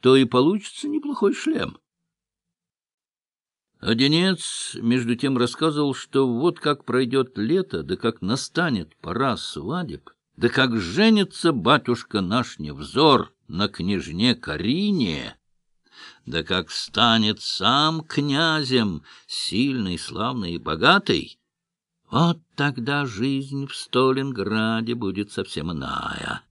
то и получится неплохой шлем. Одинец, между тем, рассказывал, что вот как пройдет лето, да как настанет пора свадеб, да как женится батюшка наш невзор на княжне Карине, да как станет сам князем, сильный, славный и богатый, вот тогда жизнь в Сталинграде будет совсем иная.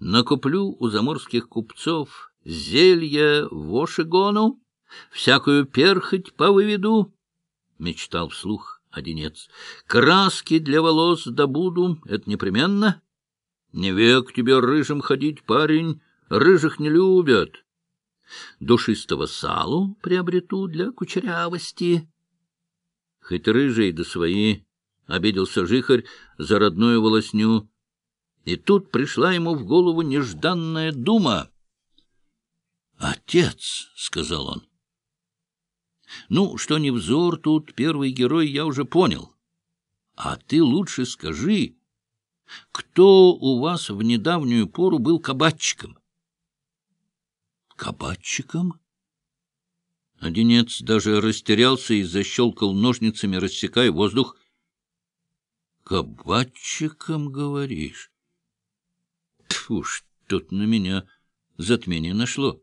Накуплю у заморских купцов зелье вошигону, всякую перхоть повыведу, — мечтал вслух Одинец. Краски для волос добуду, это непременно. Не век тебе рыжим ходить, парень, рыжих не любят. Душистого салу приобрету для кучерявости. Хоть рыжий да свои, — обиделся жихарь за родную волосню. И тут пришла ему в голову нежданная дума. — Отец, — сказал он, — ну, что не взор тут, первый герой, я уже понял. А ты лучше скажи, кто у вас в недавнюю пору был кабачиком? — Кабачиком? Одинец даже растерялся и защелкал ножницами, рассекая воздух. — Кабачиком, говоришь? Тьфу, что-то на меня затмение нашло.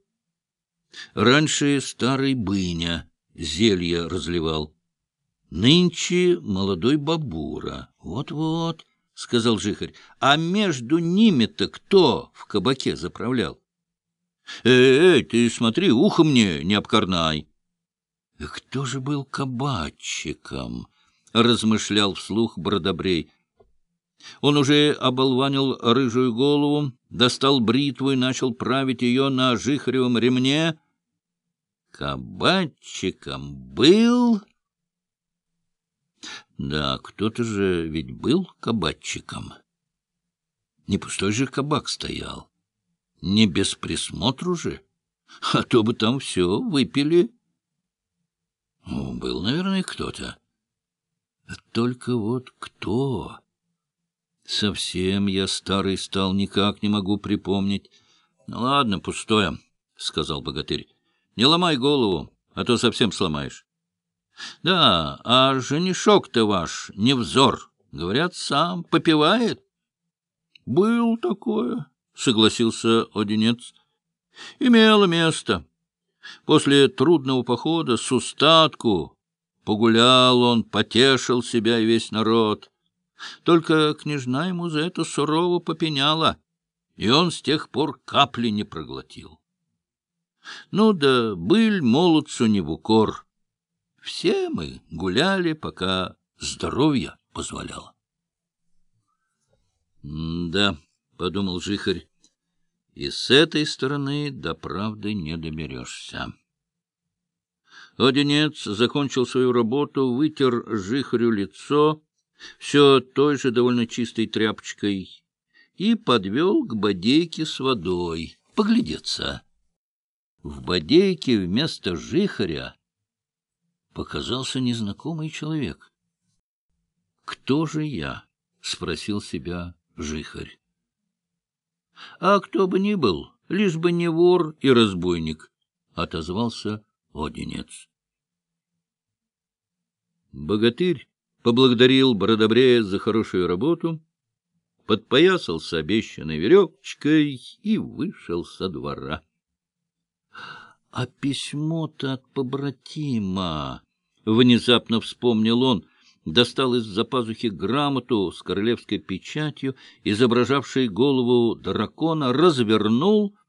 Раньше старый быня зелье разливал. Нынче молодой бабура. Вот-вот, — сказал жихарь. А между ними-то кто в кабаке заправлял? Эй, эй, ты смотри, ухо мне не обкорнай. Кто же был кабачиком? — размышлял вслух Бродобрей. Он уже оболванил рыжую голову, достал бритву и начал править ее на жихаревом ремне. Кабачиком был... Да, кто-то же ведь был кабачиком. Не пустой же кабак стоял. Не без присмотру же. А то бы там все выпили. Ну, был, наверное, кто-то. Только вот кто... Совсем я старый стал, никак не могу припомнить. — Ну, ладно, пустое, — сказал богатырь. — Не ломай голову, а то совсем сломаешь. — Да, а женишок-то ваш не взор, говорят, сам попивает. — Был такое, — согласился Одинец. — Имело место. После трудного похода с устатку погулял он, потешил себя и весь народ — только княжна ему за это сурово попеняла, и он с тех пор капли не проглотил. Ну да быль молодцу не в укор. Все мы гуляли, пока здоровье позволяло. — Да, — подумал Жихарь, — и с этой стороны до правды не доберешься. Одинец закончил свою работу, вытер Жихарю лицо все той же довольно чистой тряпочкой, и подвел к бодейке с водой. Поглядеться. В бодейке вместо жихаря показался незнакомый человек. «Кто же я?» — спросил себя жихарь. «А кто бы ни был, лишь бы не вор и разбойник», — отозвался Одинец. Богатырь поблагодарил Бродобрея за хорошую работу, подпоясался обещанной веревочкой и вышел со двора. — А письмо-то от побратима! — внезапно вспомнил он, достал из-за пазухи грамоту с королевской печатью, изображавшей голову дракона, развернул —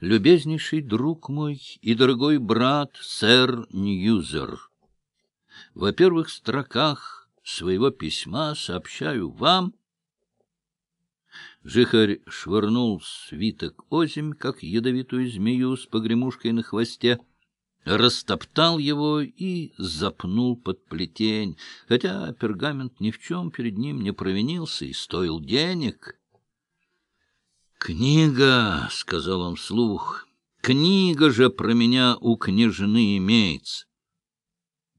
Любезнейший друг мой и дорогой брат, сэр Ньюзер, во первых строках своего письма сообщаю вам... Жихарь швырнул свиток озимь, как ядовитую змею с погремушкой на хвосте, растоптал его и запнул под плетень, хотя пергамент ни в чем перед ним не провинился и стоил денег. «Книга», — сказал он вслух, — «книга же про меня у княжны имеется.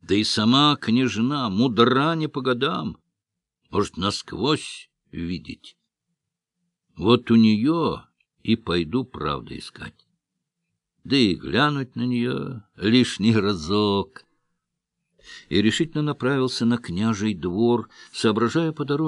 Да и сама княжна мудра не по годам, может насквозь видеть. Вот у нее и пойду правды искать. Да и глянуть на нее лишний разок. И решительно направился на княжий двор, соображая по дороге,